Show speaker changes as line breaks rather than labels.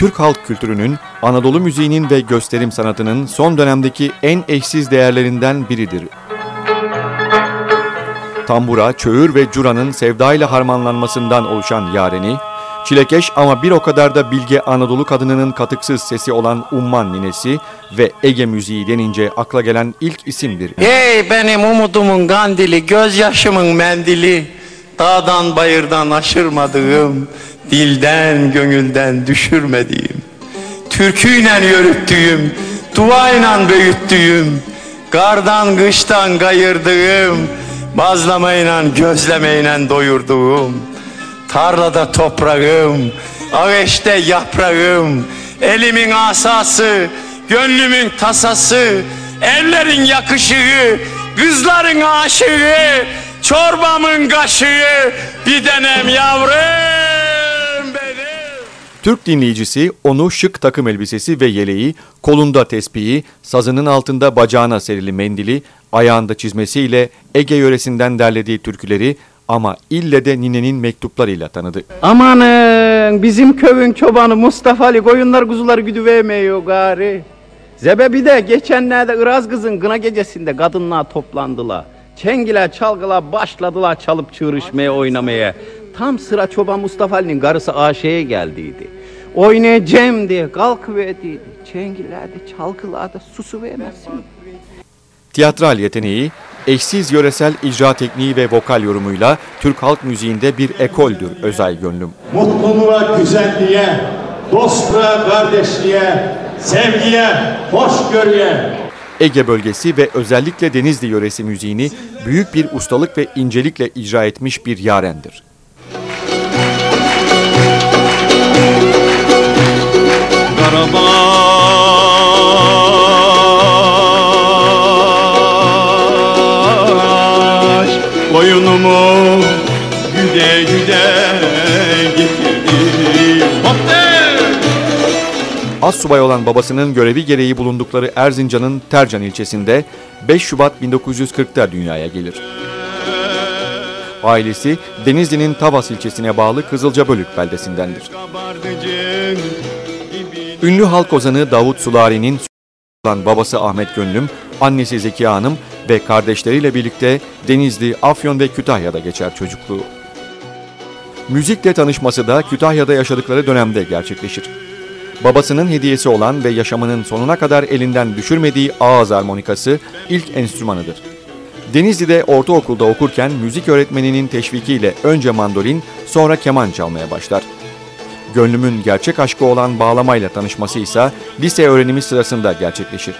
Türk halk kültürünün, Anadolu müziğinin ve gösterim sanatının son dönemdeki en eşsiz değerlerinden biridir. Tambura, çöğür ve curanın sevdayla harmanlanmasından oluşan yareni, çilekeş ama bir o kadar da bilge Anadolu kadınının katıksız sesi olan Umman ninesi ve Ege müziği denince akla gelen ilk isimdir.
Ey benim umudumun kandili, gözyaşımın mendili, dağdan bayırdan aşırmadığım, dilden gönülden düşürmediğim, türküyle yürüttüğüm, duayla büyüttüğüm, kardan kıştan kayırdığım, bazlamayla gözlemeyle doyurduğum, tarlada toprağım, ağaçta yaprağım, elimin asası, gönlümün tasası, ellerin yakışığı, kızların aşığı, çorbamın kaşığı, bir denem yavrum benim.
Türk dinleyicisi onu şık takım elbisesi ve yeleği, kolunda tespihi, sazının altında bacağına serili mendili, ayağında çizmesiyle Ege yöresinden derlediği türküleri ama ille de ninenin mektuplarıyla tanıdı.
Amanın bizim köyün çobanı Mustafa Ali koyunlar kuzular güdüvermiyor gari. Zebebi de geçenlerde Iraz kızın kına gecesinde kadınlar toplandılar. Çengiler çalgılar başladılar çalıp çığırışmaya oynamaya. Tam sıra çoban Mustafa Ali'nin karısı Aşe'ye geldiydi. Oynayacağım diye kalkıverdiydi. Çengilerde çalgılarda susu vermezsin.
Tiyatral yeteneği, eşsiz yöresel icra tekniği ve vokal yorumuyla Türk halk müziğinde bir ekoldür Özay Gönlüm.
mutluluğa, güzelliğe, dostluğa, kardeşliğe, sevgiye, hoşgörüye,
Ege bölgesi ve özellikle Denizli yöresi müziğini büyük bir ustalık ve incelikle icra etmiş bir yarendir.
Karabaş koyunumu güde güde
Assubay olan babasının görevi gereği bulundukları Erzincan'ın Tercan ilçesinde 5 Şubat 1940'ta dünyaya gelir. Ailesi Denizli'nin Tavas ilçesine bağlı Kızılcabölük beldesindendir. Ünlü halk ozanı Davut Sulari'nin olan babası Ahmet Gönlüm, annesi Zekiye Hanım ve kardeşleriyle birlikte Denizli, Afyon ve Kütahya'da geçer çocukluğu. Müzikle tanışması da Kütahya'da yaşadıkları dönemde gerçekleşir. Babasının hediyesi olan ve yaşamının sonuna kadar elinden düşürmediği ağız armonikası ilk enstrümanıdır. Denizli'de ortaokulda okurken müzik öğretmeninin teşvikiyle önce mandolin sonra keman çalmaya başlar. Gönlümün gerçek aşkı olan bağlamayla tanışması ise lise öğrenimi sırasında gerçekleşir.